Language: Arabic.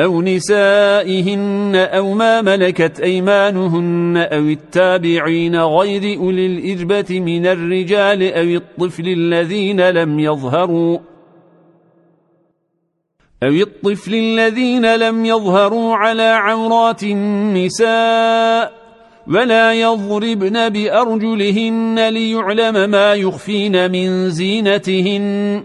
أو نسائهن أو ما ملكت أيمانهن أو التابعين غير أولي الإجبة من الرجال أو الطفل الذين لم يظهروا أو الطفل الذين لم يظهروا على عورات النساء ولا يضربن بأرجلهن ليعلم ما يخفين من زينتهن